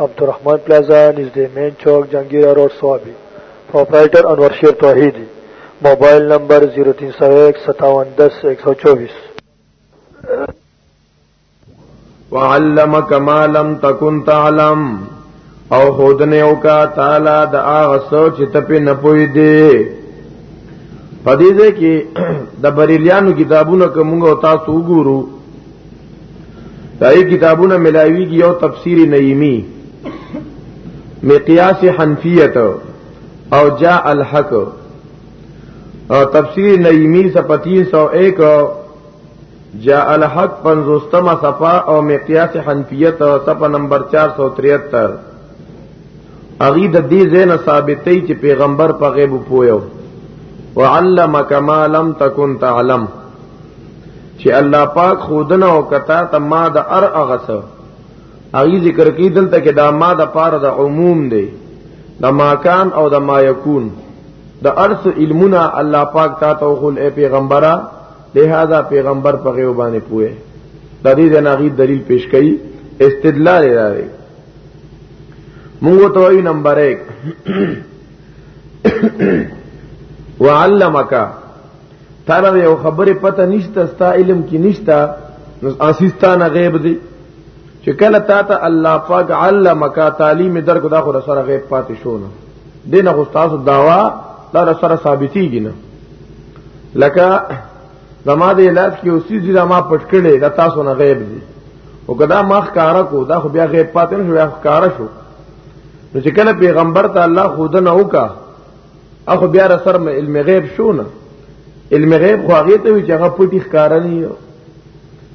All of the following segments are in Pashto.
عبدالرحمن پلازا نزدې مین چوک جنگیرا روډ سوابي پرپرایټر انور شیر توحیدی موبایل نمبر 03015710124 وعلمک ما لم تکن تعلم او خودنه او کا تعالی د هغه سوچ ته په نه پوي دی پدې ځکه د بریلیانو کتابونه کومه او تاسو وګورو دای کتابونه ملاویږي یو تفسیر نعیمی مقیاس حنفیت او جاء الحق او تفسیر نعیمی صفحه 301 جاء الحق 50 صفحه او مقیاس حنفیت صفحه نمبر 473 اغي د دې زین ثابتې چې پیغمبر په غیب پویو وعلمک ما لم تکن تعلم چې الله پاک خودنه او کتا ته ما د ار اغسو اغي ذکر کی دلته کې دا ما د پاره د عموم دی د ماکان او د ما یکون د ارث علمنا الله پاک تا ته خل اے پیغمبره لہذا پیغمبر په غیو باندې پوهه د دې نه غي دلیل پیش کړي استدلال راوي موږ ته وی نمبر 1 وعلمک تاره یو خبره پته نشته ستا علم کې نشته نو اسیستانه غیب دی چې کله تا ته الله پاک علمک تعلیم درکو دا خو سره غیب پاتې شو نه دین خو تاسو داوا دا سره ثابتېږي نه لکه زما د علاج کې اوسې چې زما پټ کړي دا تاسو نه غیب دي او کدا ما ښکارا کو دا خو بیا غیب پاتې نه شو بیا ښکارا شو نو چې کله پیغمبر ته الله خود نه وکړه اخو بیا را سره علم غیب شو نه علم غیب خو هغه ته وی چې هغه پټی ښکارنی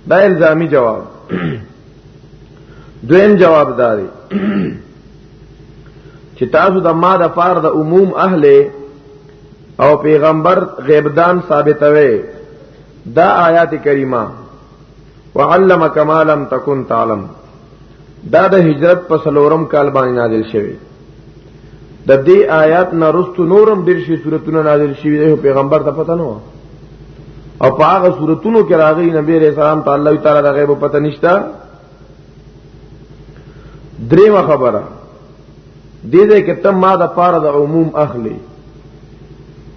دا الزامی جواب دویم جواب داري چې تاسو د ما د فار د عموم اهل او پیغمبر غیبدان ثابتوي دا آیات کریمه وعلمک ما لم تکن تعلم دا د هجرت په سلورم کال باندې نازل شوی د دې آیات نه رستو نورم ډیر شي صورتونه نازل شوی دی پیغمبر ته پته نه او په هغه صورتونو کې راغلي نبی رسول الله تعالی تعالی د غیب پته نشتا دریمه خبره دې دې کې ته ما د پاره د عموم اخلي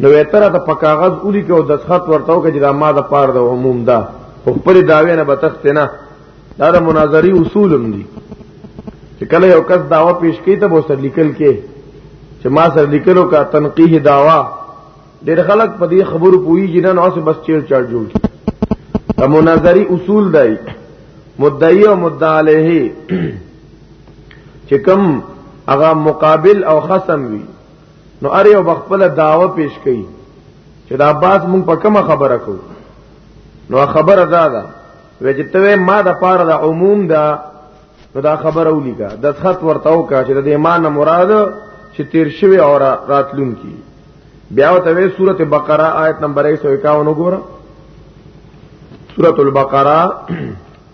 نو وتره ته په کاغذ اولی کو د خط ورته او کې دا ما د پاره د عموم ده په خپل داوی نه بتخت نه دا د مناظری اصولم دي چې کله یو کس داوا پیش کوي ته به سر لیکل کې چې ما سر لیکلو کا تنقیح داوا ډېر خلک په دې خبرو پوي چې نن اوس بس چیر چار جوړ کی دا مناظری اصول دی مدعی او مدعا علیه چې کم هغه مقابل او خصم وي نو اره یو بخپل داوا پیش کړي چې دا باز مونږ په کومه خبره کو نو خبره دا ده وجتوه ما د پاره د عموم دا نو دا خبره ولیکا د خط ورته وکا چې د ایمان مراد چې تیر شوی او راتلون کی بیا ته وی سوره بقره آیت نمبر 151 وګوره سوره البقره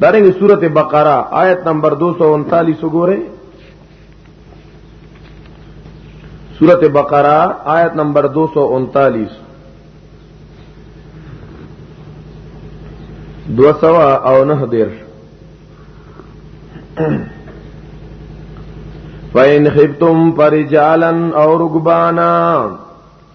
دارنګ سورته بقره آیت نمبر 239 وګوره سورته بقره آیت نمبر 239 دو سوا او نه دیر فَإِنْ خِفْتُمْ فَرِجَالًا أَوْ رُكْبَانًا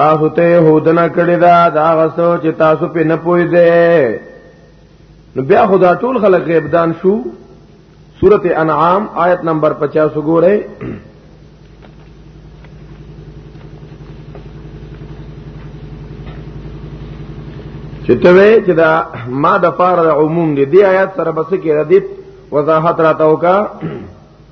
تاسو ته يهودنه کړی دا دا غسو چې تاسو په نه پوي دي نو بیا خدا ټول خلک غیبدان شو سورت انعام آیت نمبر 50 وګورئ چې ته وې چې دا ما د فار عموم دي دی آیات سره بس کې ردیت وضاحت راتاو کا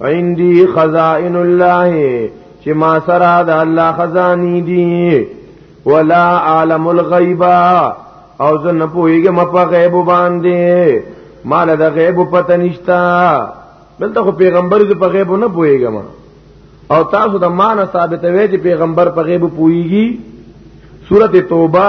عندي خزائن الله چې ما سره د الله خزاني دي ولا عالم الغیبا او زه نه پوهیږم په غیب باندې مال د غیب پته نشتا دلته خو پیغمبر دې په غیب نه پوهیږم او تاسو د مان ثابتوي چې پیغمبر په غیب پوهیږي سورته توبه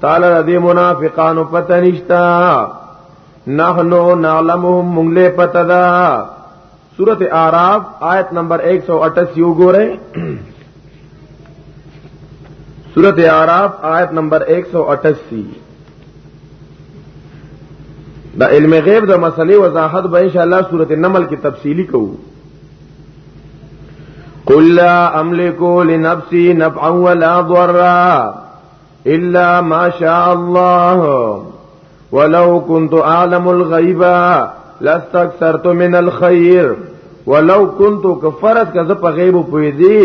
تعالی د دې منافقانو پته نشتا نحنو نعلمهم مونږ له پته ده سورته اعراف آیت نمبر 188 وګورئ سورته اعراف آیت نمبر 188 دا علم غیب د مسلې وضاحت به ان شاء الله سورته نمل کې تفصیلی کوو قل لا املك لنفسي نفعا ولا ضرا الا ما شاء الله ولو كنت اعلم الغيب لاستكثرت من الخير ولو كنت كفرت کزه په غیب پوی دی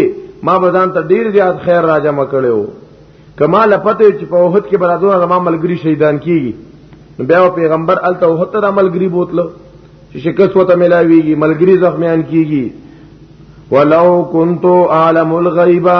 ما بدان ته ډیر زیات خیر راجم کړو کمال پته چې په وحد کې برادونه زما ملګری شهیدان کیږي بیا پیغمبر الته وحد ته د ملګری بوتلو چې شکست وته ملاویږي ملګری زخمیان کیږي ولو كنت اعلم الغیبا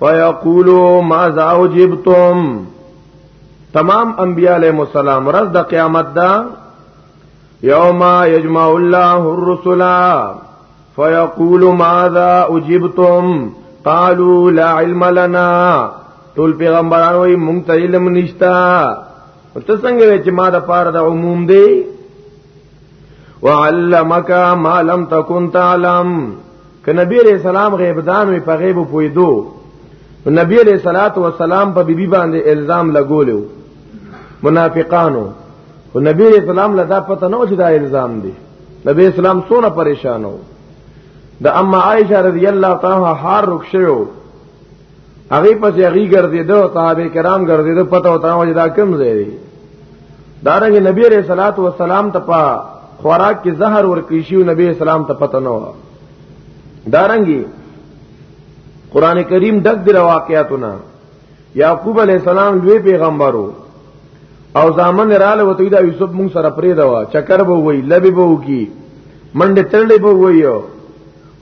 فیقولوا ماذا اجبتم تمام انبیاء علیہ السلام ورځ د قیامت دا یوم یجمع الله الرسل فیقول ماذا اجبتم قالوا لا علم لنا ټول پیغمبران وای مونږ ته علم نشتا ته څنګه چې ما د پاره د عموم دی وعلمک ما لم تکن تعلم ک نبی علیہ السلام غیب دان وی په غیب پوی دو نبی علیہ الصلات والسلام په بیبي باندې الزام لګولیو منافقانو او نبی علیہ السلام لدا پته نه چې دا الزام دی نبی اسلام سونه پریشانو د اما عائشه رضی الله تعالی عنها هار رخصو هغه پس هغه ګرځیدو او صحابه کرام ګرځیدو پته وتا و چې دا کم ځای دی دارنګ نبی علیہ الصلات والسلام ته په خوراک کې زهر ورکړي شو نبی اسلام ته پته نه و دارنګي قران کریم دک در واقعاتونه یعقوب علیہ السلام لوی پیغمبرو او زامن رااله وته دا یوسف مون سره پرې دا چکر به وای لبي به وکی منډه تړلې به وایو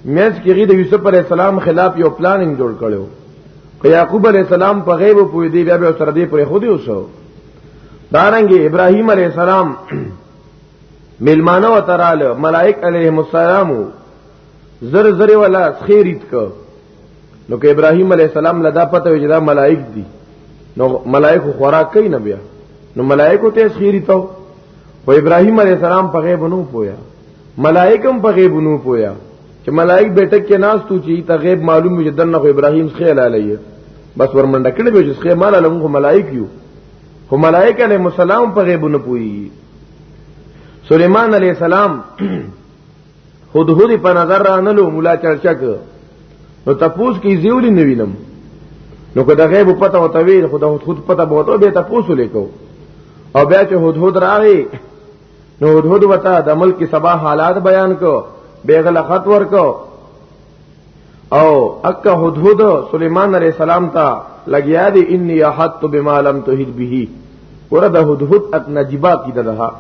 مېز کې غي د یوسف علی السلام خلاف یو پلانینګ جوړ کړو که یعقوب علی السلام په غیب پوی دی بیا به سره دی پر خو دی وسو دارنګ ابراهیم علی السلام ملمانه و تراله ملائک علیهم السلام زر زر ولا خیریت کو نو که ابراهیم علی السلام لدا پته وی دا ملائک دي نو ملائک خوراک کوي نه بیا نو ملائکو ته خیریت او ابراهیم علی السلام په غیب نو پویا ملائکم په غیبونو پویا چې ملائک بیٹک کې ناس تو چی ته غیب معلوم وي دنه خو ابراهیم خیل علیه بس ورمنډه کړي به چې خیل مال له ملائک یو خو ملائک علیه السلام په غیبونو پوي سليمان عليه السلام هدهد په نظر رانلو مولا چرچک نو تپوس کی زیولی نوینم نو که د غیب پته او تویل خود خود پته بوته به تپوس ولیکو او بیا چې هدهد راغی نو هدهد وتا د ملک سبا حالات بیان کو بیغل خط ورکو او اک هدهد سليمان عليه السلام ته لګیا دی انی احط بما لم تهد به ور د هدهد ات نجبا کی دغه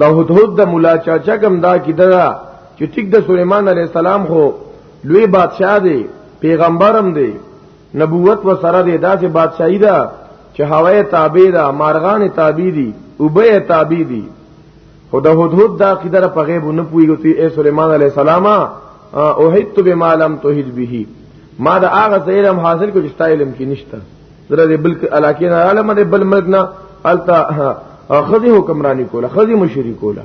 د هدهد د مولا چاچا کم دا کی دغه چې ټیک د سليمان عليه السلام خو لوی بادشاہ دی پیغمبرم دی نبوت و سره د داسې بادشاہي ده چې هوای تابع ده مارغان تابع دي او به تابع دي خو د هدهد دا قدر په غیب نه پویږي ته اے سليمان عليه السلام او هیت به مالم توحید به ما دا هغه علم حاصل کو چې ستا علم کې نشته زره دې بل علاقې نه عالم دې بل ملک نه التا خزي حکمرانی کوله خزي مشری کوله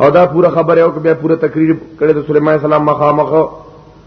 او دا پورا خبره او بیا پورا تقریر کړی د سليمان السلام مخامخ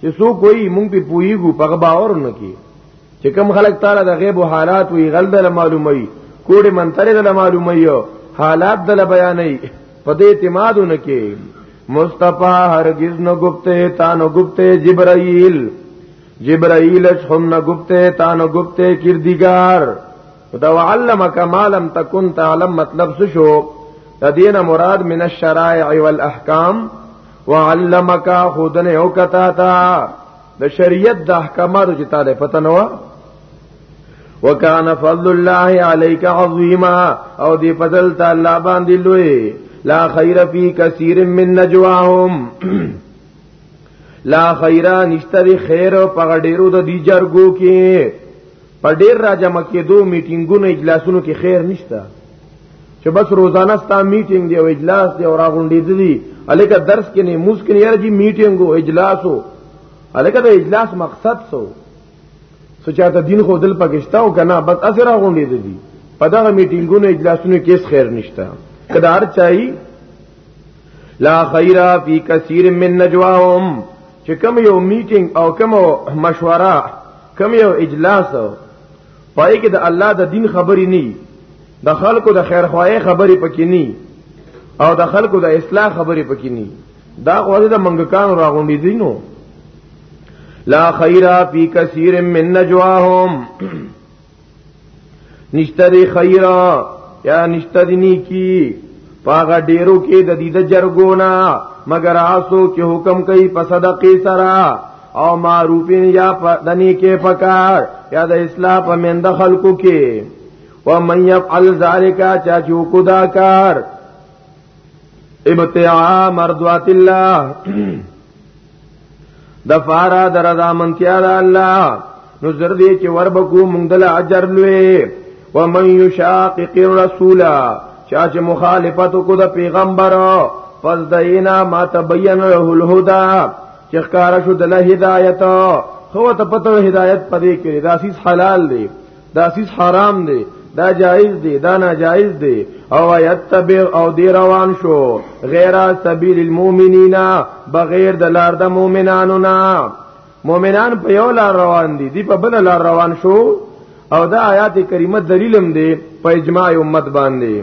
چې سو کوئی مونږ په پویګو په باور نه کی چې کم خلک تعالی د غیب او حالات وی غل د معلومي کوډه منتر د معلومي حالات د بیانې په دې اعتماد نه کی مصطفی هرگز نه گفته تا نه گفته جبرائیل جبرائیل هم نه گفته تا نه گفته کردګار دا علمک ما لم تکن تعلم مطلب څه شو د دینه مراد من الشرائع والاحکام وعلمک خودن یو کتا تا د شریعت د احکاماتو چې تعالی پته نو وکانه فضل الله علیک عظیما او دی فضل تعالی باندې لوی لا خیر فی کثیر من نجواهم لا خیره نشته خیر په غډیرو د دی جرګو کې په ډیر را جمع کېدو میټینګونو اجلاسونو کې خیر نشته چې بس روزانه ستا میټینګ دی او اجلاس دی او راغونډې دي الکه درس کې نه موس کې نه یاره جی میټینګ او اجلاس او الکه د اجلاس مقصد سو سچاته دین خو دل پکشتا او کنه بس اثر راغونډې دي په دغه میټینګونو اجلاسونو کې خیر نشته کله هر چای لا خیرا فی کثیر من نجواهم چې کوم یو میټینګ او کوم مشوره کوم یو اجلاس پای کې د الله د دین خبرې نه د خلکو د خیر خوایې خبرې پکې نه او د خلکو د اصلاح خبرې پکې نه دا غوړي د منګکانو راغونډې دي نو لا خیره فی کثیر من نجواهم نشته دی خیره یا نشته دی نیکی پاغه ډیرو کې د دې د جرګونه مگر آسو کې حکم کوي په صدقې سره او معروفین یا د نیکه پکار یا د اصلاح په مند خلکو کې و من يفعل ذلك چا جو خدا کار ابتعاء مرضات الله د فارا در رضا منتیا د الله نو زر دې چې ور بکو مونږ دل اجر لوي و من یشاقق الرسول چا چې مخالفت کو د پیغمبر پس دینا ما تبین له الهدى چې ښکارا شو د هدایت خو ته پته هدایت پدې کې داسیس حلال دی دا سیس حرام دی دا جائز دی دا ناجائز دی او یتبع او دی روان شو غیر سبیل المؤمنین بغیر د لار د مؤمنانو نه مؤمنان په یو لار روان دي دی په بل لار روان شو او دا آیات کریمه دلیلم دی په اجماع امت باندې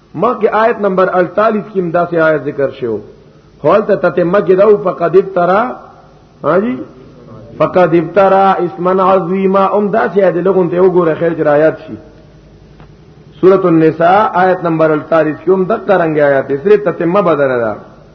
مخکې آیت نمبر 48 کې هم داسې آیت ذکر شوی هول ته تتمه کې دا فقد ابترا هاجی فقد ابترا اسمن عظیما ام دا چې د لغون ته وګوره خیر چې آیات شي سورۃ النساء آیت نمبر 48 کوم د قرنګ آیات سره تتمه بدل ده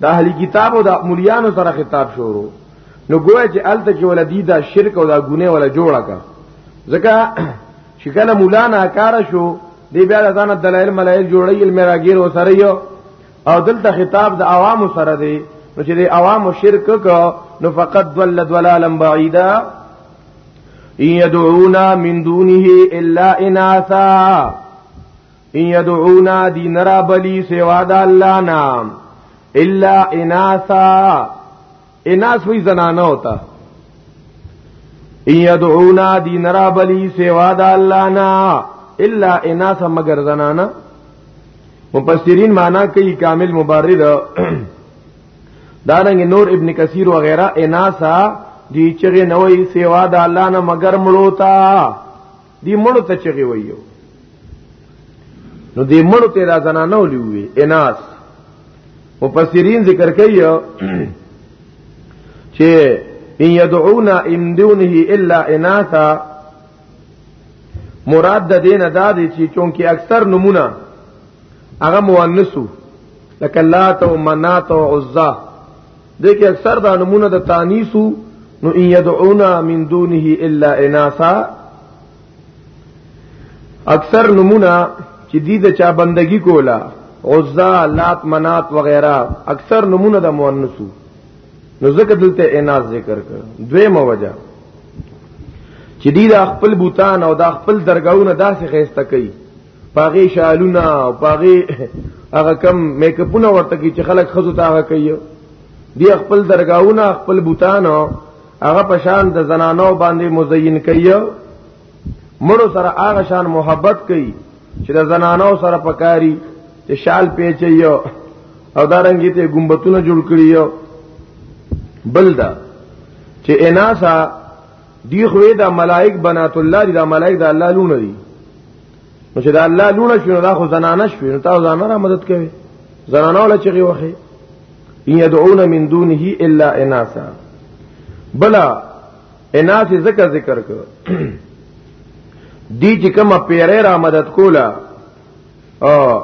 د اهلی کتاب او د مليانو سره خطاب شروع نو ګویا چې الته کې ولدی دا شرک او دا ګونه ولا جوړه کا ځکه چې کله مولا ناکار شو دی بیا ځان دلایل ملایل جوړی علم راګیر وسره یو او دلته خطاب د عوام سره دی نو چې د عوام شرک کو نو فقط ضل ضلالا بعیدا یدعونا من دونه الا اناثا ان يدعونا دي نرا بلی سوا د الله نام الا اناسا اناس وی زنانه ہوتا ان يدعونا دي نرا بلی سوا د الله نا الا اناسا مگر زنانه مفسرین معنا کوي کامل مبرر دارنګ نور ابن کثیر وغیرہ اناسا دی چغه نوې سیوا د الله نه مگر مړوتا دی مړو ته چغي ویو نو دی مړو ته را زنانه ولوي اناس او پسیرین ذکر کوي چې ان يدعونا ان دونه الا اناثا مراد د دین ادا دي چې چونکی اکثر نمونه هغه مؤنثو لکه لات او منات او عزا دې کې اکثر دا نمونه د تانیسو نو ان يدعونا من دونه الا اناسا اکثر نمونه چې دې د چا بندگی کولا عزا لات منات وغیرہ اکثر نمونه د مؤنثو نو ذکر دلته اناس ذکر کړ دوی موجه چې دې د خپل بوتان او د خپل درگاہونه داسې خېسته کوي پاغي شالونه او پاغي هغه کم میک اپونه ورته کی چې خلک خزو ته هغه کوي دی خپل درگاہونه خپل بوتان هغه پشان د زنانو باندې مزین کوي مړو سره هغه شان محبت کوي چې د زنانو سره پکاري چې شال پیچي او دارنګي ته ګمبتونه جوړ کړی بل دا چې اناسا دی خوې دا ملائک بنات الله دی دا ملائک دا الله لونه دي نو چې دا الله لونه شو دا خو زنانه شو نو تاسو زنانه مدد کوي زنانه ولا چغي وخی يدعون من دونه الا اناسا بلا اناس ذکر ذکر کو دی چې کومه پیرې را مدد کولا او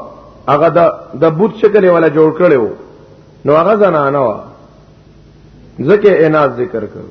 هغه د د بوت شکل ولا جوړ کړو نو هغه زنانه وا ځکه اناس ذکر کړو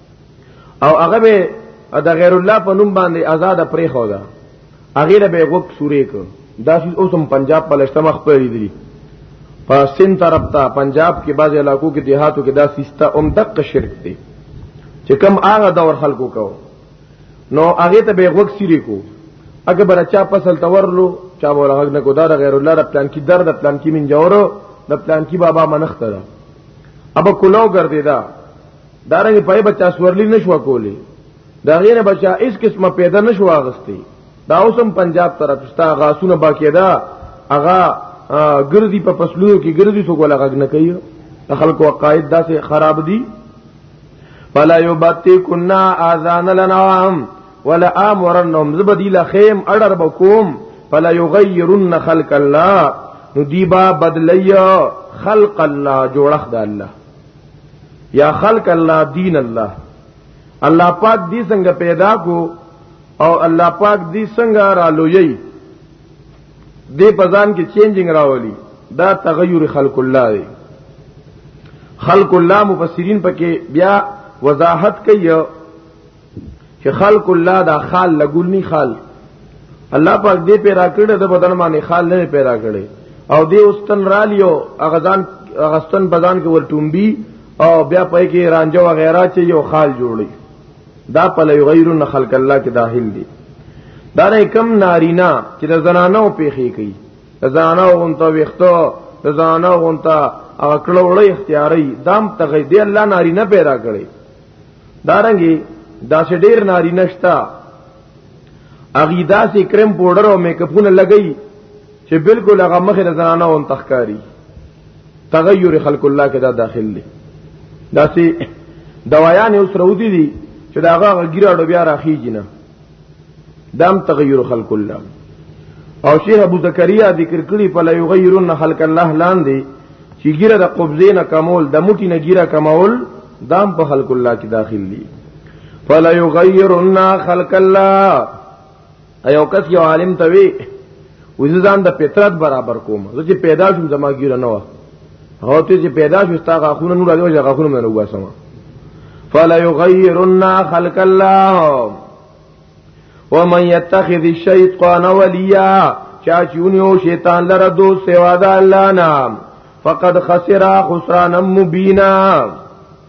او هغه به د غیر الله په نوم باندې آزاد پرې خو دا هغه له به وګ سورې کو دا چې اوس هم پنجاب په لښته مخ پرې دي په سین طرف ته پنجاب کې بعض علاقو کې دیهاتو کې دا سیسته اوم دق شرک دی چې کم هغه دور خلکو کو نو هغه ته به وګ سورې کو اګه برچا فصل تورلو چا ولا غږ نه کو دا غیر الله رب پلان کې درد پلان کې من جوړو د پلان کې بابا منخته ده اب کلو ګرځیدا دارنګ پای بچا سورلی نشو کولی دا غیر بچا اس قسمه پیدا نشو اغستی دا اوسم پنجاب طرف ستا غاسونه باقیدا اغا ګردی په پسلو کې ګردی سو کولا غږ نه کوي خلکو عقاید داسې خراب دي فلا یبتی کنا اذان لنعام ولا امرنهم زبدیل خیم اډر بکوم فلا یغیرن خلق الله نو دیبا بدلیا خلق الله جوړخ د الله یا خلق الله دین الله الله پاک دې څنګه پیدا کو او الله پاک دې څنګه را لوی دې پزان کې چینجینګ راولي دا تغیر خلق الله دی خلق الله مفسرین پکې بیا وضاحت کوي چې خلق الله دا خال لګول نه خال الله پاک دې پیدا کړی د بدن باندې خال نه پیدا کړی او دې اوستن را لیو اغزان اغستن بدن کې ورټومبي او بیا پې کې رانجو وغیرہ چې یو خال جوړي دا په لوی غیرن خلق الله کې داخل دي دا نه کم نارینا چې د زنانو پیخي کوي د زنانو غونته ویختو د زنانو غونته او کړه وړي اختیاري دام تغي دی الله نارینا پیدا کړی دارنګي دا چې ډیر ناری نشتا اغي دا چې کریم پاوډر او میک اپونه لګي چې بالکل هغه مخه د زنانه اون تخکاری تغیر خلق الله کې دا داخل دي دا چې دوايان اوس رودي دي چې دا هغه ګیراډو بیا راخیږي نه دام تغیر خلق الله او شیخ ابو زکریا ذکر کړی په لا یغیرن خلق الله لاندې چې ګیره د قبضې نه کمول د موټی نه ګیره کمول دام په خلق الله کې داخل دي فلا یغیرن خلق الله ایو کس یو عالم توی وزدان د فطرت برابر کوم زه چې پیدا شوم زما ګیره نه و هو ته چې پیدا شوم تا غاخونه نور دی چې غاخونه مې نه وباسم فلا یغیرن خلق الله ومن يتخذ الشیطان ولیا چا چونیو شیطان لره دوست سوا د الله نام فقد خسر خسرانا مبینا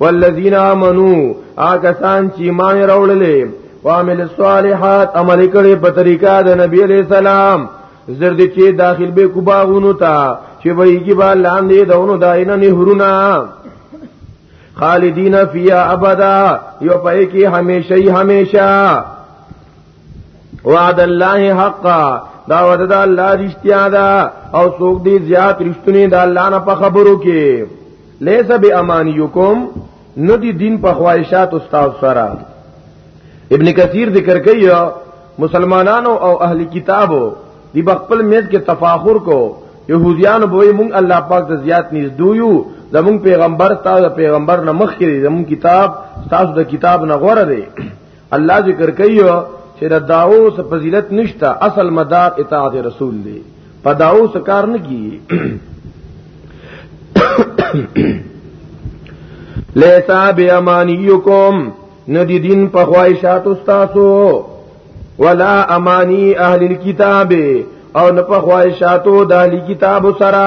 والذین آمنو آکسان چې ایمان راوړلې وعمل الصالحات عمل کړي په طریقه د نبی علیہ السلام زرد چې داخل به کو باغونو ته چې وایي کې با لاندې دونو داینه نهرونه خالدین فیها ابدا یو پای کې همیشه همیشه وعد الله حقا دا وعد دا الله رشتیا دا او سوک دی زیاد رشتنی دا اللہ نا پا خبرو کی لیسا بی امانیوکم ندی دین پا خواہشات استاو سرا ابن کثیر ذکر کئی مسلمانانو او اہل کتابو دی بخپل میز کے تفاخر کو یهودیان بوئی مونگ اللہ پاک دا زیاد نیز دویو زمون پیغمبر تاسو پیغمبر نه مخ کړي زمون کتاب تاسو د کتاب نه غوړه دی الله ذکر کوي چې د داو سره فضیلت نشته اصل مدار اطاعت رسول دی په داو سره کار نه کیږي لیسا بی امانیکم ندی دین په خواہشات استاسو ولا امانی اهل الكتاب او نه په خواہشاتو د اهل کتاب سره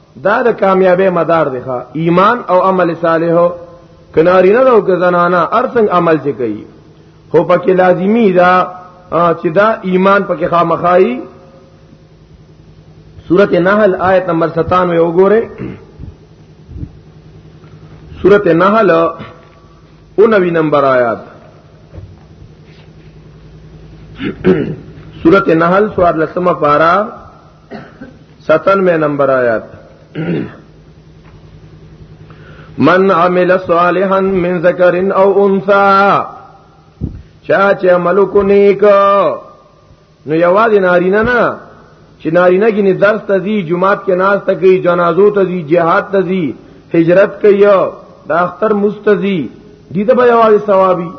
دا د کامیابی مدار دی ښا ایمان او عمل صالح کناری نه او زنانا ارڅنګ عمل چې کوي هو پکې لازمی دا چې دا ایمان پکې خامخایي سورته نحل آیت نمبر 97 وګوره سورته نحل 19 نمبر آیات سورته نحل سوار لسمه پارا 97 نمبر آیات من عمل صالحا من ذکر او انثى چا چې عمل کو نیک نو یوازې نارینه نه چې نارینه کې نه درس ته ځي جمعات کې ناز ته کوي جنازو ته ځي جهاد ته ځي هجرت کوي دا اختر مستزي دي ته به یوازې ثوابي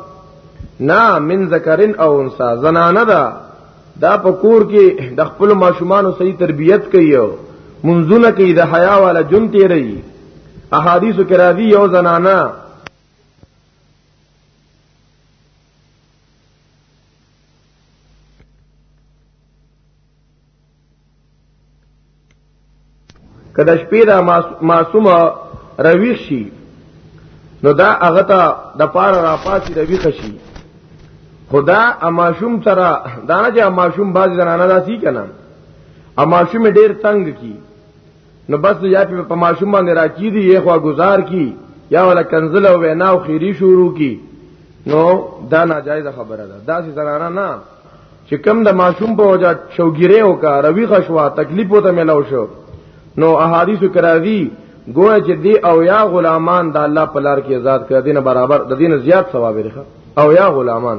نه من ذکرن او انثى زنانه ده دا په کور کې د خپل ماشومان صحیح تربیت کوي منځونه کوي د حیا والا جون تیری احادیث کې راځي یو زنانه کله شپې دا معصوم رويخ شي نو دا هغه ته د پاره را پاتې رويخ شي خدا اماشوم ترا دانه چې اماشوم باز زنانه داسي کنه اماشوم ډیر تنگ کی نو بس یا په ماشوم باندې راکی دی یې خوا گزار کی یا ولا کنزل او وینا او خیری شروع کی نو دا ناجایز خبره ده دا سي زنانه نه چې کم د ماشوم په وجه شوګیره او کا روي خشوا تکلیف وته ملاو شو نو احادیث کرا دی گویا چې دی او یا غلامان د الله په لار کې آزاد کړ دینه برابر د دینه زیات ثواب لري او یا غلامان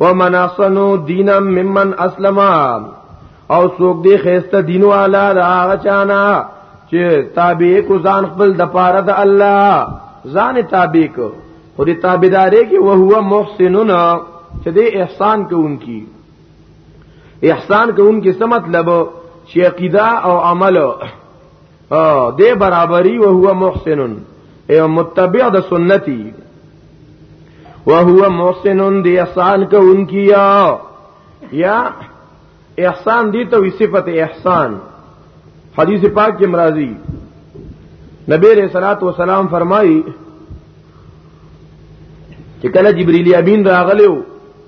ومن احسنو دینا ممن اسلم او څوک دی خسته دین والا دا هغه چانا چې تابع کو ځان خپل د پاره د الله ځان تابع کو خو دې تابعداري کې او هو محسنون چې دې احسان کوونکی احسان کوونکی څه مطلب چې عقیده او عمل او دې برابرۍ او هو محسن او متبع د سنتي او هو محسن دې احسان کوونکی یا یا احسان دي ته صفت احسان حدیث پاک کې مرাজি نبی علیہ الصلوۃ والسلام فرمایي چې کله جبرئیل امین راغلو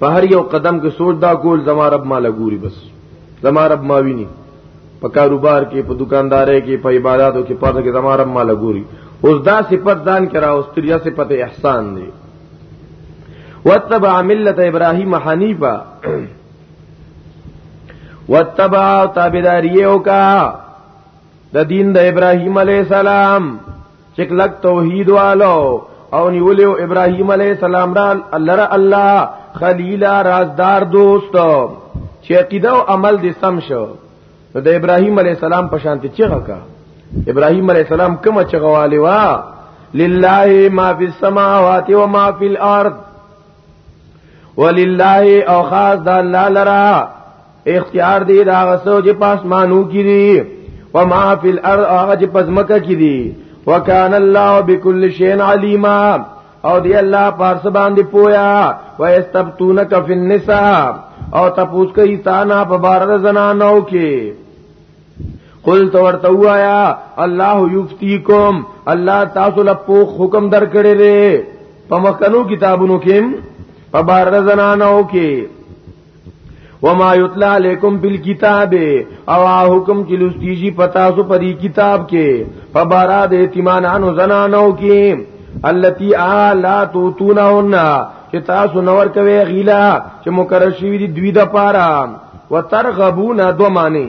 په هر یو قدم کې سوچ دا کول زما رب ما لګوري بس زما رب ما ویني په کاروبار کې په دکاندارۍ کې په عبادتو کې پاتې کې زما رب ما لګوري اوس دا صفت ځان کرا اوس تریا صفت احسان دی واتبع ملت ابراهیم حنیفا واتبع تابعداریو کا د دین د ابراهیم علی السلام چې کلک توحید والو او نیولیو ابراهیم علی السلام را الله را الله خلیل رازدار دوست چې عقیده او عمل دې سم شو د ابراهیم علی السلام په شان ته چیغه کا ابراهیم علی السلام کومه چیغه والی وا لله ما فی السماوات و ما فی الارض ولله او خاص د الله لرا اختیار دی دا غسو چې پاسمانو کې دي و ما فی الارض هغه چې پزمکه کې دي وکان الله بكل شیء علیما او دی الله پارس باندې پویا و استبتونک فی النساء او تپوس کوي تانا په بار د زنانو کې قل تو ورته وایا الله یفتیکم الله تاسو له پوخ حکم درکړي دي په مکنو کتابونو کې په بار د زنانو کې وما یتلا علیکم بالکتاب او حکم چې لستیږي پتا سو په دې کتاب کې په بارا د یتیمانو زنانو کې التي الا توتونهن چې تاسو نور کوي غیلا چې مقرر شوی دی دوی د پاره وترغبون دو معنی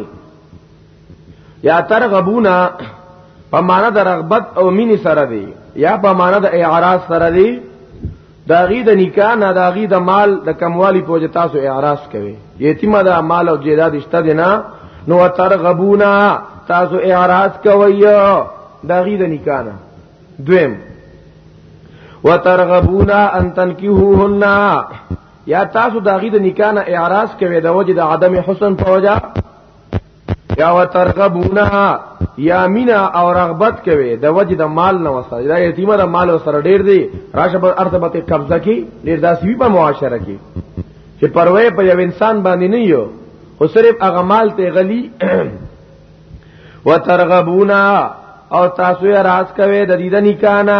یا ترغبون په معنا د رغبت او مینې سره دی یا په معنا د اعراض سره دی دا غي د نکاح نه دا غي د مال د کموالی په وجه تاسو اعراض کوي یتیم دا مال او جیداد شته دي نه نو ترغبونا تاسو اعراض کوي دا غي د نکاح نه دویم وترغبونا ان تنکحوهن یا تاسو دا غي د نکاح نه اعراض کوي د وجه د عدم حسن په وجه یا وترغبونا یا مینا او رغبت کوي د وجه د مال نه وسره دا یتیمه د مال وسره ډیر دی راشه پر ارتبه ته قبضه کی ډیر داسې وی په معاشره کې چې پروي په یو انسان باندې نه یو خو صرف هغه مال ته غلی وترغبونا او تاسو یې راز کوي د دې د نکانا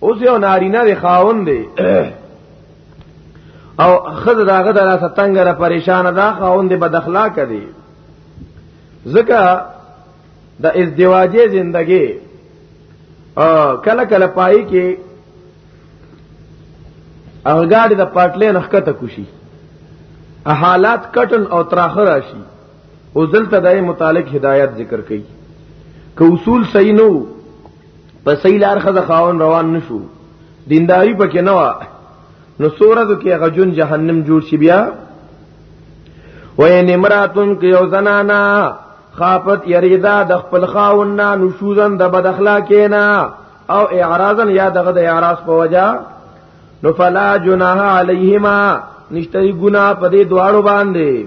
اوس یو نارینه دی خاون دی او خد داغه د لاسه تنگ را پریشان دا خاون دی بد اخلاق دی ځکه د ازدواجی زندگی کله کله پای کې هغه ګاډي د پټلې نخکته کوشي حالات کټن او تراخ راشي او دلته د متعلق هدایت ذکر کړي که اصول صحیح نو په صحیح لار خزه خاون روان نشو دینداری پکې نه و نو سورته کې هغه جون جهنم جوړ شي بیا وین امراتن کې یو زنانا خافت یریدا د خپل خاون نه نشوزن د بد اخلاقې نه او اعراضن یا دغه د اعراض په وجا نو فلا جناح علیهما نشتری گناہ په دې دواړو باندې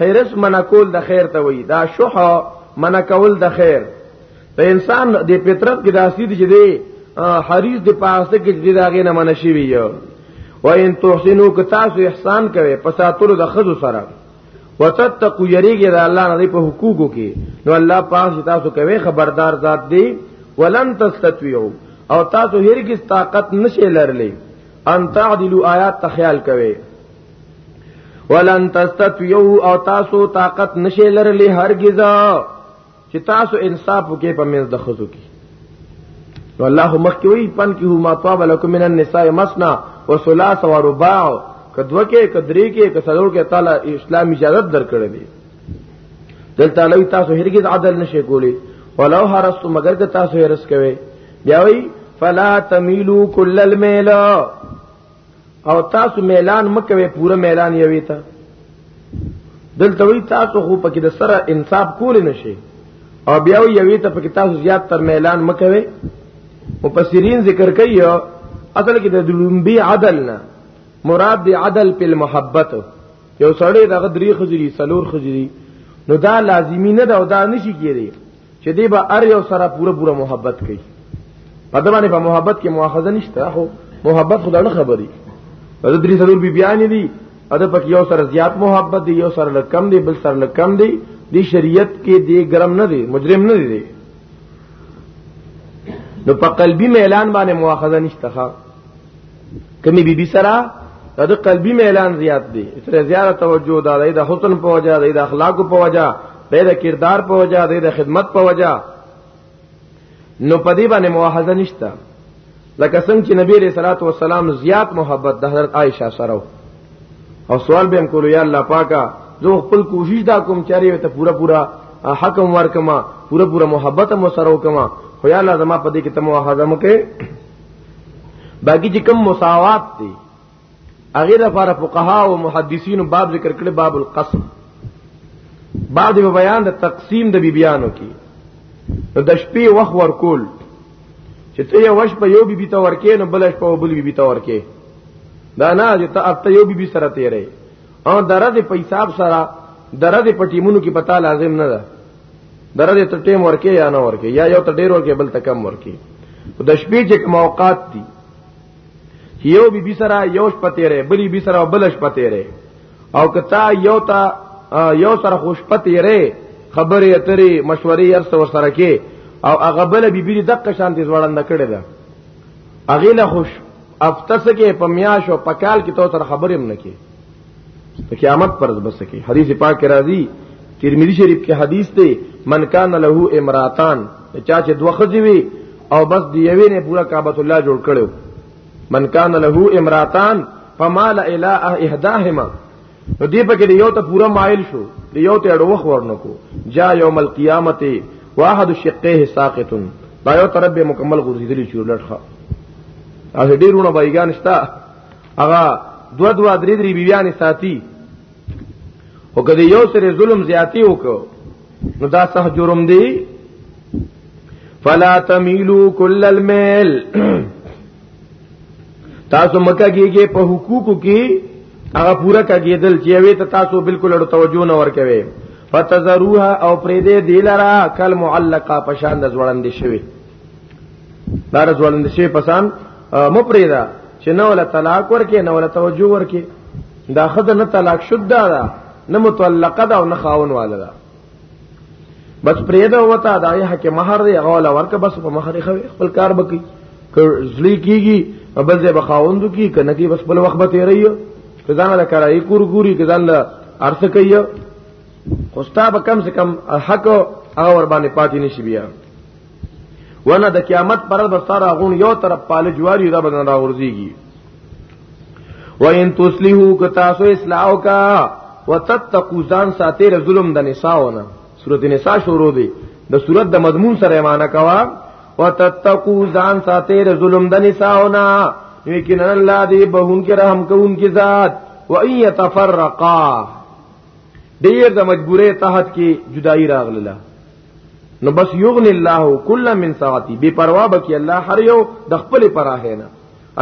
حرس منکول د خیر ته وای دا شح منکول د خیر په انسان د فطرت کې داسې دي چې دی حریص د پاسه کې د داغه نه منشي وي و ان تحسنو که تاسو احسان کوي په ساتلو د خزو سره وتتقو یریږي د الله نه په حقوقو کې نو الله پاک تاسو کوي خبردار ذات دی ولن تستطيعوا او تاسو هرگز طاقت نشئ لرلی ان تعدلوا آیات تخیال کوي ولن تستطيعوا او تاسو طاقت نشي لرلي هرگز چې تاسو انصاف وکې په منځ د خزو کې نو الله مخ کې وی پن کې ما طاب لكم من النساء مسنا وثلاث ورباع کدو کې کدرې کې کسلو کې تعالی اسلام اجازه درکړې دي دلته لوي تاسو هرگز عدل نشي کولی ولو حرستو مگر که تاسو هرس کوي بیا وی فلا تميلوا كل الميل او تاسو میلان مکوي پوره میلان یوي ته دلته وی تاسو خو پکې د سره انصاف کول نه شي او بیا یوي ته پکې تاسو زیات تر میلان مکوي مفسرین ذکر کوي اصل کې د دلمبي عدل نه مراد دی عدل په محبت یو سړی دغه درې خزري سلور خزري نو دا لازمی نه ده او دا نشي کېږي چې دی به ار یو سره پوره پوره محبت کوي په دمانه په محبت کې مؤاخذه نشته خو محبت خدای نه خبري د درې سلور بی بیان دي اده پک یو سره زیات محبت دی یو سره کم دی بل سره کم دی دی شریعت کې دی ګرم نه دی مجرم نه دی نو په قلبي میلان باندې مؤاخذه نشته کمی بی بی سره دا د قلبي میلان زیات دی سره زیاده توجه دا د حسن په وجه د اخلاق په وجه د کردار په وجه د خدمت په وجه نو پدی باندې مواحظه نشته لکه څنګه چې نبی رسول الله والسلام زیات محبت د حضرت عائشه سره او سوال به کولو یا الله پاکا زه خپل کوشش دا کوم چاري ته پورا پورا حکم ورکما پورا پورا محبت مو سره وکما خو یا الله زما پدې کې تمو حزم کې باقی چې کوم مساوات دی هغه د فار فقها او محدثین باب ذکر کړي باب القسم بعد په بیان د تقسیم د بیبیانو کې د شپې وخت ورکول چې ته یو وش په یو بیبي ته ورکې نه بل شپه بل بیبي ته ورکې دا نه چې ته اته یو بیبي سره تیرې او درد په حساب سره درد په ټیمونو کې پتا لازم نه ده درد ته ټیم ورکې یا نه ورکې یا یو ته ډیر ورکې بل ته کم ورکې د شپې چې موقات دي یو بی بی سره یو شپه تیرې بلی بی سره بل شپه تیرې او کتا یو تا یو سره خوش پتی ری خبرې اترې مشورې ارسه ور سره کې او هغه بل بی بی دقه شانتي زوړند کړي ده اغه له خوش افتسکه په میاشو په کال کې تو تر خبرې هم نکې ته قیامت پر بسکه حدیث پاک کې راځي ترمذی شریف کې حدیث دی من کان له امراتان چا چې دوه خځې وي او بس دی یوې نه پورا کعبۃ الله جوړ کړو من کان له امراتان فمال الى احداهما نو دی په کې یو ته پورا مایل شو دی یو ته اړوخ ورنکو جا یوم القیامت واحد شقه ساقط دا یو طرف به مکمل غورځیدلی شو لټخه هغه ډیرونه بایګان شتا هغه دو دو درې درې بیان ساتي او کله یو سره ظلم زیاتی وکړو نو دا صح جرم دی فلا تميلو كل الميل تاسو مکه کېږي په حقوقو کې هغه پورا کېدل چې وي ته تاسو بالکل اړ توجه نه ورکوي فتذروها او پرې دې دلرا کل معلقه پشان د ځوړندې شوی دا رسولند شي پسان مپریدا چې نه ولا طلاق ورکې نه ولا توجه ورکې دا خدای نه طلاق شد دا نه متعلقه دا او نه خاون والا دا بس پریدا وتا دا یې حق مہر دی غولا ورکه بس په مہر خوي خپل کار بکی زلی کیږي بل ځای بخاوندو کی کنه کی بس بل وخت به تیریو کزان له کرای کور ګوري کزان له ارث کوي خوستا به کم سے کم حق او ور باندې پاتې نشي بیا ونه د قیامت پر ورځ به سره غون یو طرف پاله جواری را بدن را ورزيږي و ان تسلیحو ک تاسو اصلاح کا وتتقو ځان ساتیر ظلم د نساونه سورته نساء شروع دی د سورته د مضمون سره معنی کوا وتتقو ځان ساتیر ظلم د نساونه لیکن الله دې بهون کې رحم کوون کې ذات و ان يتفرقا ډیر د مجبورې تحت کې جدائی راغله نو بس یغنی الله کل من ساعتی بے پروا بکی الله هر یو د خپل پراه نه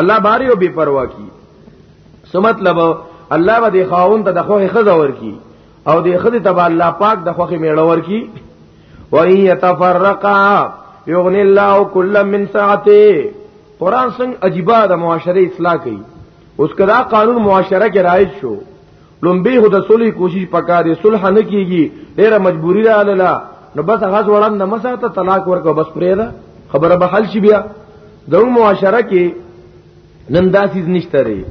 الله بار یو بے پروا کی سو مطلب الله به د خاون ته د خوخه خزا ورکی او د خزه ته الله پاک د خوخه میړه ورکی و ان یتفرقا یغنی الله کل من ساعتی قران څنګه عجیبه د معاشره اصلاح کوي اوس کدا قانون معاشره کې رایج شو لومبي هو د سولې کوشش پکاري صلح نه کیږي ډیره مجبوری را لاله نو بس هغه وړاند نه مساته طلاق ورکو بس پرې ده خبره به حل شي بیا زموږ معاشره کې نن داسیز نشته ری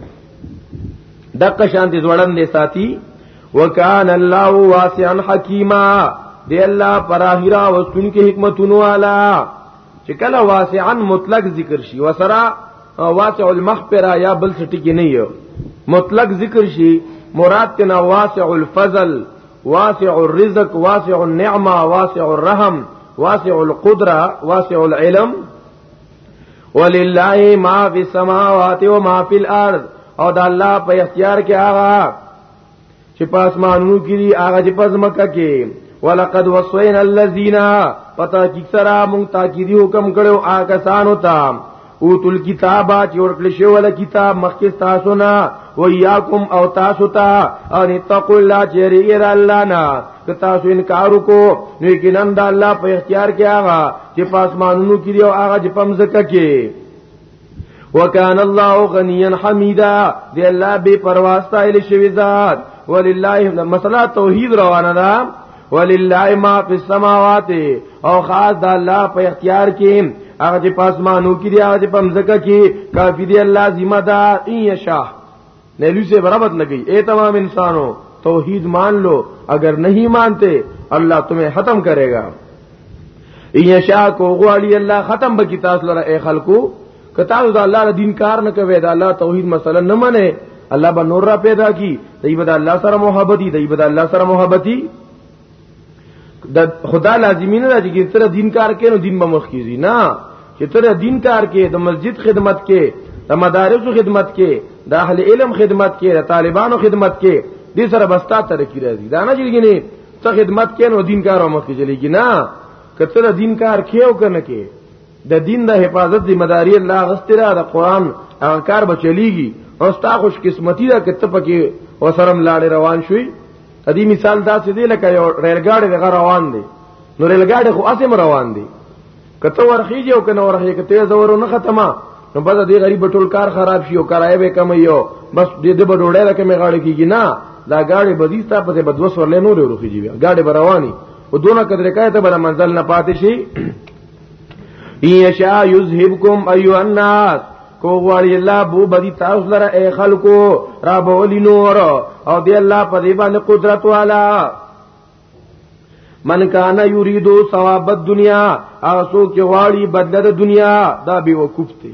دغه شان دې وړاند نه ساتي وکان الله واسعا حکیما دی الله پراهرا وستون کې حکمتونو والا چې کله واسعا مطلق ذکر شي وسرا واسع المغفرة یا بل څه ټکی نه یو مطلق ذکر شي مراد تنا واسع الفضل واسع الرزق واسع النعمه واسع الرحم واسع القدره واسع العلم ولله ما فی السماوات و ما فی الارض او د الله په اختیار کې هغه چې پاسمانونو کې دي هغه چې پزمکه کې ولقد وصينا الذين پتا کی سرا مون تاکیدی حکم کړو آکسانو ته او تل کتابا چې ورکل شی ول کتاب مخکې تاسو نه و یاکم او تاسو ته ان تقوا الله جری الله نه که تاسو انکار وکړو نو یقینا د الله په اختیار کې هغه چې پاسمانونو کې دی او هغه چې پمزکه کې وکان الله غنیا حمیدا دی الله به پرواستا ال شوی ذات ولله مسله توحید روانه ده ولله ما فی السماوات او خاص د الله په اختیار کې هغه چې پاسمانو کې دی هغه چې پمزکه کې کافی دی الله ذمہ دار ان شاء نیلو سے برابر لگی اے تمام انسانوں توحید مان لو اگر نہیں مانتے اللہ تمہیں ختم کرے گا ان شاء کو غواړي الله ختم به کی تاسو لره اے خلکو که تاسو د الله دین کار نه کوي دا الله توحید مسله نه منئ الله به نور را پیدا کی دی به الله سره محبتي دی به الله سره محبتي د خدا لازمی نه راځي چې تر دین کار کینو دین به مخ کیږي نه چې تر دین کار کې د مسجد خدمت کې د مدارسو خدمت کې د اهل علم خدمت کې د طالبانو خدمت کې دې سره بستا ترقی راځي دا نه جوړیږي نه ته خدمت کین او دین کار مخ کې چلیږي نه کته دین کار کیو کنه کې د دین د حفاظت ذمہ داری الله غستره د قران هغه کار بچلیږي او ستا خوش قسمتی ده کته پکې وسرم لاړ روان شوي ادي مثال دا څه دی لکه یو ریلګاډي دغه روان دی نو ریلګاډي خو اسیم روان دی کته ورخیږي او کنه ورخیږي کته زورو نه ختمه نو بس دې غریب ټول کار خراب شي او کرایه به کم یو بس دې د بډوړې لکه می غاړي کیږي نه دا غاړي بدیستا په دې بدوس ورلې نور ورخیږي غاړي برواني او دونه قدر کایته بل منزل نه پاتې شي یشا یذهبکم ایو الناس کو غواړي الله بو بدی تاسو لره اے خلکو را بولی نور او دی الله په دې باندې قدرت والا من کان یریدو ثواب الدنیا هغه څوک چې غواړي بدله د دنیا دا به وقوف دی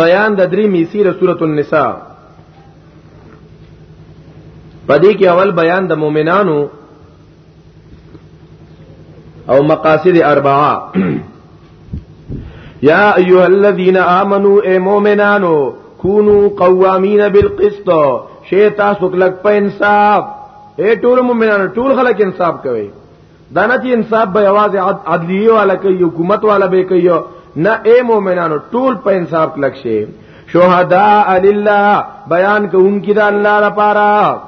بیان د درې میسیر سورۃ النساء پدې کې اول بیان د مؤمنانو او مقاصد اربعه یا ایها الذین آمنو اے مؤمنانو کونو قوامین بالقسط شیطان سکلک په انصاف اے ټول مؤمنانو ټول خلک انصاف کوي دا نه چې انصاف به یوازې عدلیه والا کوي حکومت والا به کوي نه اے مؤمنانو ټول په انصاف کلک شي شهداء لله بیان کوونکی دا الله لپاره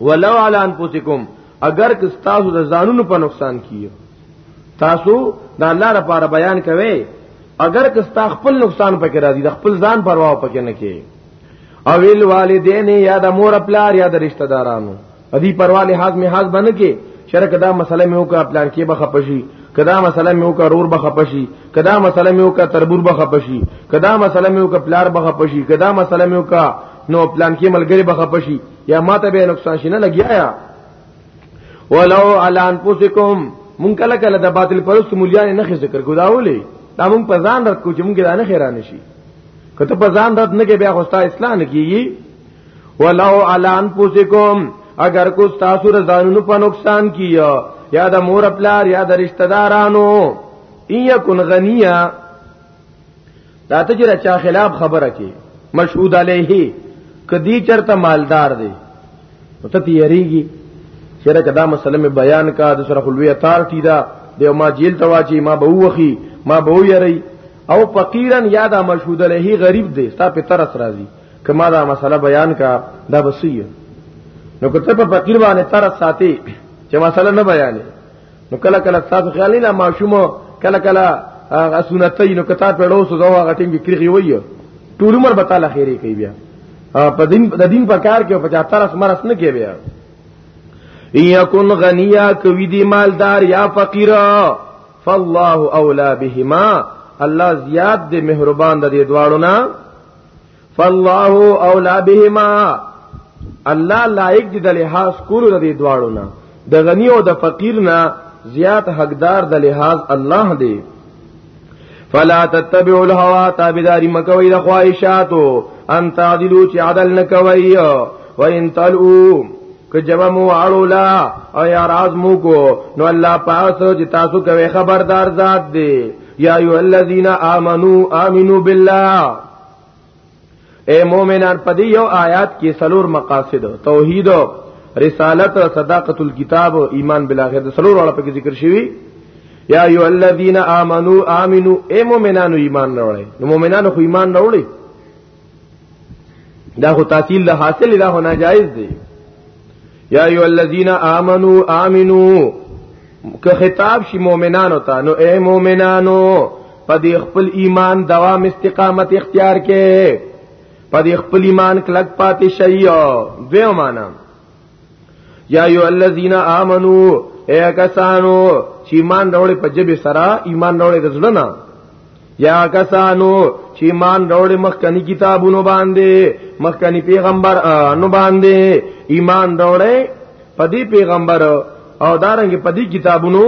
ولو علی انفسکم اگر که تاسو د ځانونو په نقصان کیه تاسو د الله لپاره بیان کوي اگر که تاسو خپل نقصان پکې راځي د خپل ځان پروا پکې نه کوي او ویل والدین یا د مور خپل یا د رشتہ دارانو ادي پروا لحاظ میحاظ بنه کې شرک دا مسله مې وکړه پلان کې به خپشي کدا مسله مې وکړه رور به خپشي کدا مسله مې وکړه تربور به خپشي کدا مسله مې وکړه پلار به خپشي کدا مسله مې وکړه نو پلان کې ملګری به خپشي یا ماته به نقصان شي نه لګیا یا ولو علی انفسکم مونږ کله کله د باطل پرست مليان نه خې ذکر کو داولې دا مونږ په ځان رات کو چې مونږ دا نه خیرانه شي کته په ځان رات نه کې بیا خوستا اسلام کیږي ولو علی انفسکم اگر کو تاسو رضانونو په نقصان کیو یا د مور خپلار یا د رشتہ دارانو ایکن غنیا دا ته چې چا خلاف خبره کی مشهود علیه کدی چرته مالدار دی نو ته تیریږي چیرې کدا مسله می بیان کا د سره خلوی اتارټی دا د ما جیل تواچی ما به وخی ما به یری او فقیرن یادا مشهود علیه غریب دی ستا په ترس راضی کما دا مسله بیان کا دا بسیه نو کته په فقیر باندې تر ساتي چې مسله نه بیانې نو کله کله تاسو خیال نه ماشوم کله کله هغه سنتي نو کته په ډو سو زو غټین کې کریږي وایي ټول عمر به تعالی خیره کوي بیا په دین د دین په کار کې په 75 مرس نه کې بیا یکن غنیا کوي دی مالدار یا فقیر فالله اولا بهما الله زیاد دې مهربان د دې دواړو نه فالله اولا بهما الله لایق دي د لحاظ کولو د دې دواړو نه د غنی او د فقیر نه زیات حقدار د لحاظ الله دی فلا تتبعوا الهوى تابعداري مکوي د خواهشاتو ان تعدلوا چې عدل نکوي وان تلوا که جواب مو اړولا او یا راز مو کو نو الله پاک چې تاسو کوي خبردار ذات دی یا ایو الذین آمنو آمنو بالله اے مومنان په دې یو آیات کې سلور مقاصد توحید رسالت صداقت الكتاب ایمان بالاخره د سلور وړ په ذکر شوی یا ایو الذین آمنو آمنو اے مومنانو ایمان راوړی نو مومنانو خو ایمان راوړی دا خو تعطیل له حاصل دا خو ناجایز دی یا ایو الذین آمنو آمنو که خطاب شي مؤمنانو ته نو اے مؤمنانو په دې خپل ایمان دوام استقامت اختیار کې په دې خپل ایمان کلک پاتې شي او دوی معنا یا ایو الذین آمنو اے کسانو چې ایمان راوړې په جبه سرا ایمان راوړې د زړه نه یا کسانو چې ایمان راوړې مخکنی کتابونو باندې مخکنی پیغمبر نو باندې ایمان راوړې په دې پیغمبر او دارنګ په دې کتابونو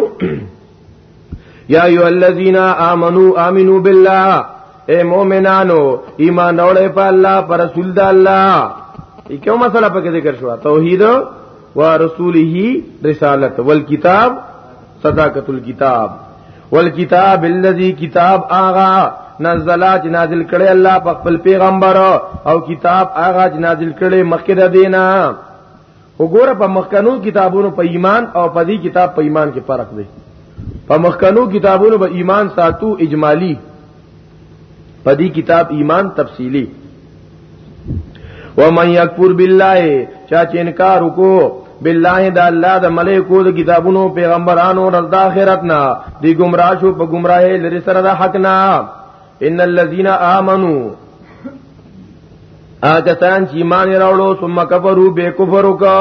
یا ایو الذین آمنو آمنو بالله اے مومنانو ایمان اورې په الله پر رسول د الله یو مسله پکې ذکر شو توحید و رسوله رسالت والکتاب صداقت الكتاب والکتاب الذی کتاب آغا نزلات نازل کړي الله په خپل پیغمبر او کتاب آغا نازل کړي مخکې د دینه وګوره په مخکنو کتابونو په ایمان او په دې کتاب په ایمان کې فرق دی په مخکنو کتابونو به ایمان ساتو اجمالی په دې کتاب ایمان تفصیلی ومن یکفر بالله چا چې انکار وکړو بالله د الله د ملائکو د کتابونو پیغمبرانو رز د اخرت نه دی گمراه شو په گمراهه لري سره د حق نه ان الذين امنوا هغه سان چې ایمان راوړو ثم کفرو به کفر وکا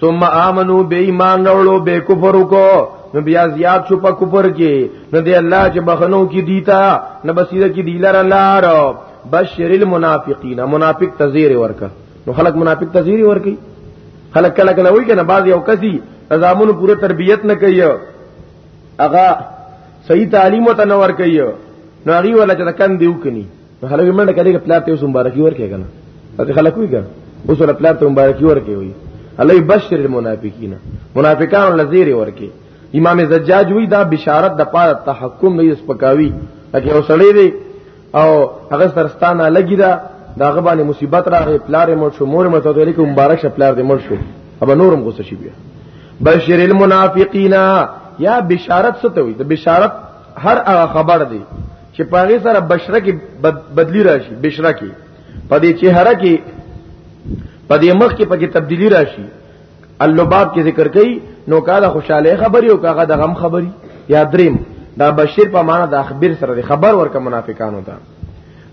ثم امنو به ایمان راوړو به کفر وکا نو بیا زیات شو په کفر کې نو دی الله چې بخنو کې دیتا نو بصیره کې دیلر لار بشر المنافقین منافق تزیر ورکا نو خلق منافق تزیر ورکی خلق کله کله وای کنه بعض یو کسی تزامن پوره تربیت نه کوي هغه صحیح تعلیم وته نور کوي نو هغه ولا چې کم دیو کني نو خلک منډه کوي چې پلار ته اوس مبارکي ورکړي کنه پته خلک وی کنه اوس ولا پلار ته مبارکي ورکړي وي الله بشر المنافقین منافقان لزیر ورکړي امام زجاج وی دا بشارت د پاره تحکم نه یې سپکاوي لکه اوسړې دی او هغه سرستانه لګی دا داغه باندې مصیبت راغی پلار مړ شو مور مړ ته ویل کوم مبارک شه پلار دې مړ شو ابا نورم غوسه شي بیا بشیر المنافقین یا بشارت څه ته وي د بشارت هر هغه خبر دی چې پاغه سره بشره کې بدلی راشي بشره کې پدې چهره کې پدې مخ کې پکې تبدیلی راشي اللباب کې ذکر کړي نو کاله خوشاله خبري او کاغه د غم خبري یا دریم دا بشیر په معنا د اخبار سره خبر ورکه منافقانو ته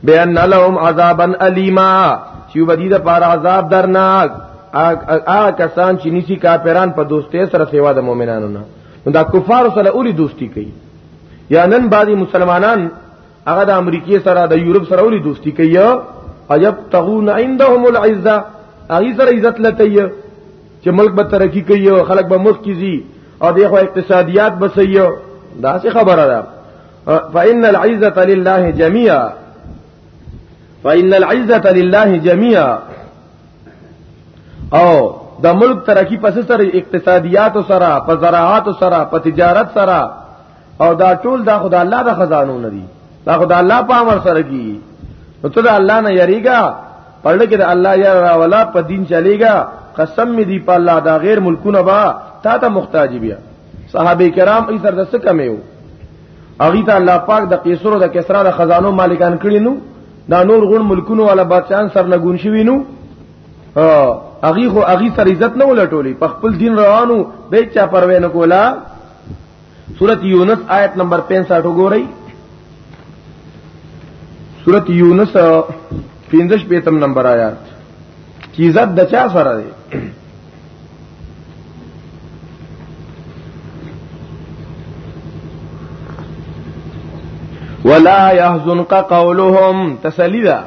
بیان لهم عذابا الیما چې ودی د پار عذاب درناک آ کسان چې نسی کافران په دوستۍ سره سیوا د مؤمنانو نه دا کفار سره اولی دوستی کوي یا نن بعضی مسلمانان هغه د امریکای سره د یورپ سره ولې دوستی کوي عجب تغون عندهم العزه هغه سره عزت لټي چې ملک به ترقی کوي خلک به مخ کیږي او دغه اقتصادیات بسي دا څه خبره ده فإن العزة لله جميعا فإن العزة لله جميعا او د ملک ترقی پس سره اقتصادیات سره په زراعت سره په تجارت سره او دا ټول دا خدای الله د خزانو نه دي دا خدای الله په امر سره کی نو ته د الله نه یریګا پړل کې د الله یا ولا په دین چلیګا قسم می دی په الله دا غیر ملکونه با تا ته محتاج بیا صحابه کرام ای سر د څه کم یو اغه ته الله پاک د قیصرو د کسرا د خزانو مالکان کړی نو دا نور غون ملکونو والا بادشاہان سر لګون شوی نو اغه خو اغه سر عزت نه ولټولې په خپل دین روانو به چا پروینه کولا سورت یونس آیت نمبر 65 وګورئ سورت یونس 15 پیتم نمبر آیات کی عزت د چا سره دی ولا يحزنك قولهم تسلیدا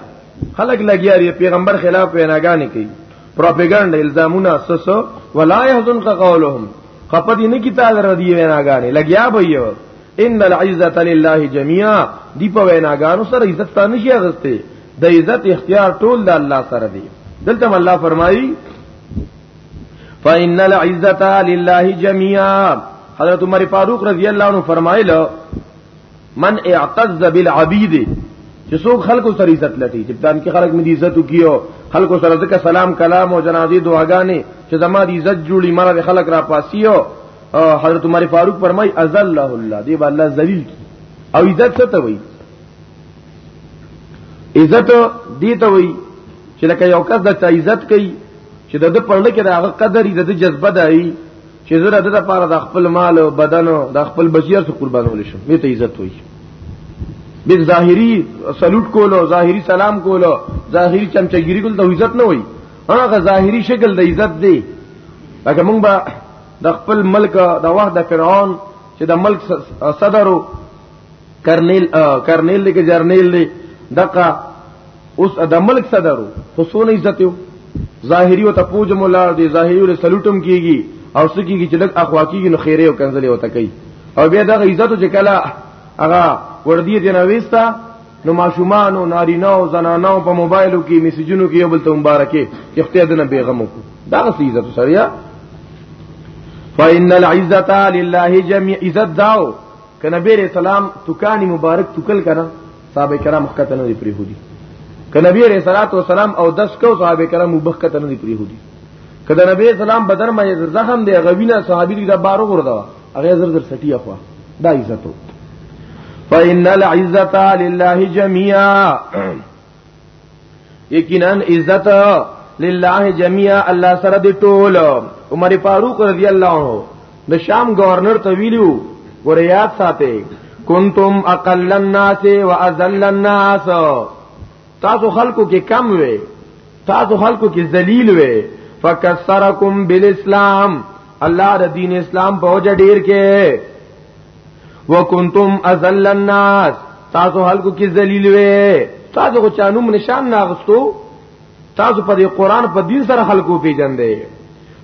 خلق لګیا دی پیغمبر خلاف ویناګانې کوي پروپاګاندا الزامونه اساسو ولا يحزن قولهم خپدی نه کی تعالی ردی ویناګانی لګیا به یو ان العزه لله جميعا دی په ویناګانو سره عزت ته نشي اغسته د عزت اختیار ټول د الله سره دی دلته الله فرمایي فإن العزة لله جميعا حضرت عمر فاروق رضی الله عنه فرمایله من اعتز بالعبید چې څوک خلکو سره عزت لټي چې پلان کې خلک مې عزت وکيو خلکو سره ځکه سلام کلام او جنازي دعاګانې چې زما د عزت جوړي مره خلک را پاسيو حضرت عمر فاروق فرمای ازل الله الله دی با الله ذلیل کی او عزت څه ته وای عزت دی ته وای چې لکه یو کس د عزت کوي چې د پړل کې د هغه قدر د جذبه دی چې زره د لپاره د خپل مال او بدن او د خپل بچیار څخه قربانول شم به ته عزت وایي به ظاهری سلوټ کولو ظاهری سلام کولو ظاهری چمچګيري کول د عزت نه وایي هغه ظاهری شکل د عزت دی لکه مونږ به د خپل ملک د وحده فرعون چې د ملک صدر کرنیل کرنیل دی که جرنیل دی دغه اوس د ملک صدر خو سونه عزت یو ظاهری او ته پوج مولا دی ظاهری له سلوټم کیږي او سکیږي چې لګ اخوا کیږي نو خیره او کنځلې وته کوي او بیا دغه عزت چې کله هغه وردی دی نه وستا نو ماشومان او نارینه او زنانه په موبایلو کې میسجونو کې یو بل ته مبارکي اختیار دنه بیغم کو دا غسی عزت سره فإن العزة لله جميع عزت داو که نبی علیہ السلام تکانی مبارک تکل کنه صحابه کرام خکته نه پری هودي که نبی علیہ الصلوۃ والسلام او دس کو صحابه کرام مبخکته نه پری هودي که د نبی اسلام بدر مې زخم دی غوینه صحابي دی دا بارو وردا هغه زر زر سټی اخوا دا عزتو فإن العزة لله جميعا یقینا عزت لله جميعا الله سره دی ټول عمر فاروق رضی الله عنه د شام گورنر ته ویلو ګور یاد ساته کنتم اقل الناس واذل الناس تاسو خلکو کې کم وې تاسو خلکو کې ذلیل وې فکسرکم بالاسلام الله د دین اسلام په وجه ډیر کې وکنتم ازل الناس تاسو خلکو کې ذلیل وې تاسو کو چانوم نشان ناغستو تاسو په دې قران په دین سره خلکو پیجندې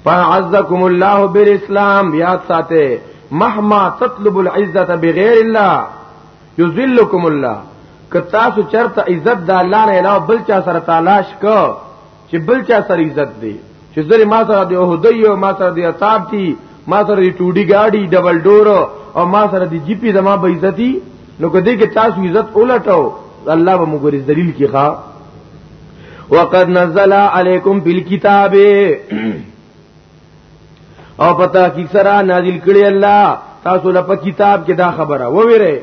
فعزکم الله بالاسلام یاد ساته مهما تطلب العزه بغیر الله یذلکم الله که تاسو چرته عزت د الله نه علاوه بل چا سره تلاش کو چې بل چا سره عزت دی چې زری ما سره دی اوهدی او ما سره دی عتاب دی ما سره دی ټوډی گاډي ډبل ډور او ما سره دی جی پی زما به عزتي نو کدی کې تاسو عزت اولټاو الله به موږ ذلیل کی ښا وقد نزل علیکم بالکتاب او پتا کی سره نازل کړي الله تاسو لپاره کتاب کې دا خبره وویره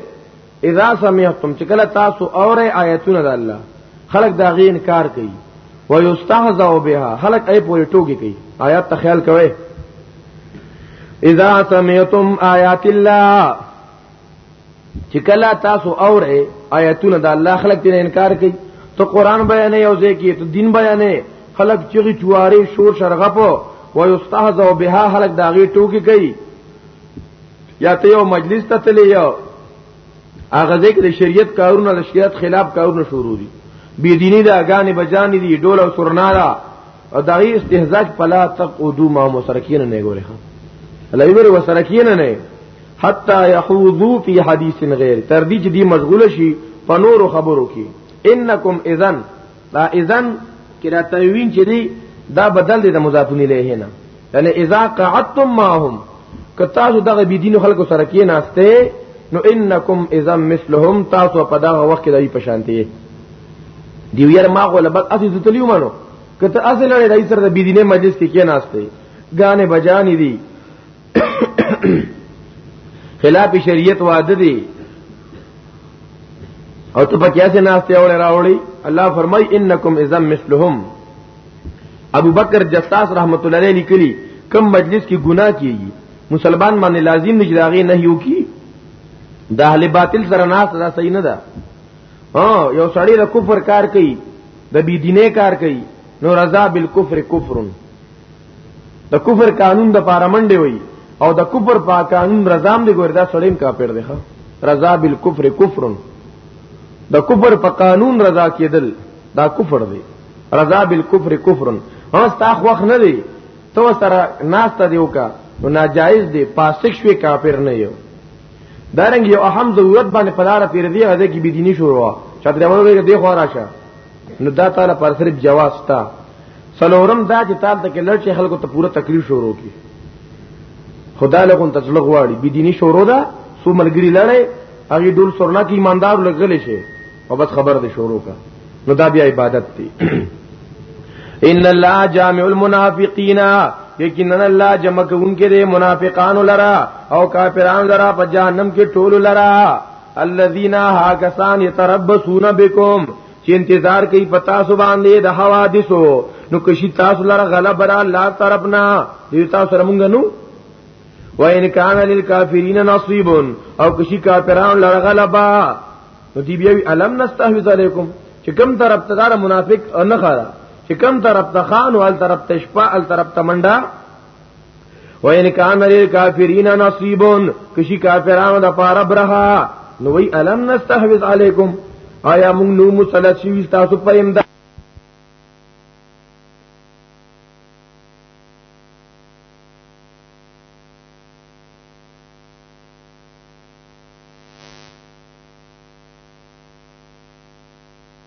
اذا سمعتم چې کله تاسو اورئ آیتونه د الله خلق دا غي انکار کوي ويستهزئ بها خلق ای پورې ټوګي کوي آیات ته خیال کوئ اذا سمعتم آیات الله چې کله تاسو اورئ آیتونه د الله خلق دې انکار کوي ته قران بیانې او ځکه ته دین بیانې خلق چغي چواري شور شرغپو ويستهزئ بها خلق دا غي ټوګي کوي یا ته یو مجلس ته تللی یو هغه ځکه د شریعت کارونه د شریعت خلاف کارونه شروع دي بی دینی دا غانې بجانې دي ډول او سرنارا او دا هی استهزاء پلا تقودو ما مسرکین نه ګوري ها الله یې وسرکین نه حتا یحوذو فی حدیث غیر تر دې چې دی مشغول شي په نورو خبرو کې انکم اذن دا اذن کې دا تنوین چې دی دا بدل دی د مضافون الیه نه یعنی اذا قعدتم معهم که تاسو دغه بی دین خلکو سره کې ناشته نو انکم اذا مثلهم تاسو په دغه وخت کې دای په شانتی دی ویر ما غو لبد اسی زتلیو مانو کته اصل لري دای سره د بی دینه مجلس کې کې ناشته غانه بجانی دی خلاف شریعت واده دی او ته په کیسه ناشته اورې راوړي الله فرمای انکم اذا مثلهم ابو بکر جساس رحمت الله علیه لیکلی کم مجلس کې ګناه کیږي مسلمان باندې لازم نجراغي نه یو کی د اهل باطل سره ناس دا صحیح نه ده ها یو سړی د کفر کار کوي د بی دینه کار کوي نو رضا بالکفر کفرن د کفر قانون د پاره منډه وي او د کفر په قانون رضام دی ګوردا سړیم کافر دی ښا رضا بالکفر کفر د کفر په قانون رضا کېدل دا کفر دی رضا بالکفر کفر هو ستا خوخ نه دی تو سره ناس ته دیو کا نو ناجایز دی پاسک شوی کافر نه یو دارنګ یو اهم ضرورت باندې پدار پیر دی هدا کی بيدینی شروع چا درمنو دی خو راشه نو دا تعالی پر صرف جواز تا سلورم دا چې تعالی ته کې لړ چې خلکو ته پوره تکلیف شروع کی خدا له کوم تسلغ واړي بي دیني شروع ده سو ملګری لړې هغه ډول سرنا کې ایماندار لګل شي او بس خبر ده شروع کا نو دا بیا عبادت دی ان الله جامع المنافقین یقینا الله جمع کوونکې دي منافقان لرا او کافرانو لرا په جهنم کې ټول لرا الذين هاكسان يتربصون بكم چې انتظار کوي پتا سو باندې د حوادثو نو کشي تاسو لره غلب را الله طرفنا دې تاسو سره مونږ نو وان کان للکافرین نصیب او کشي کافرانو لره غلبا نو دی بیا علم نستحوذ علیکم چې کم طرف ته دار منافق نه خاله چې کم طرف ته خان او ال طرف ته شپه ال طرف ته منډه و ان کان للکافرین نصیب کشی کافرانو د پاره برها نو وی الم نستحوذ علیکم آیا موږ نو مسلط شوی تاسو په امداد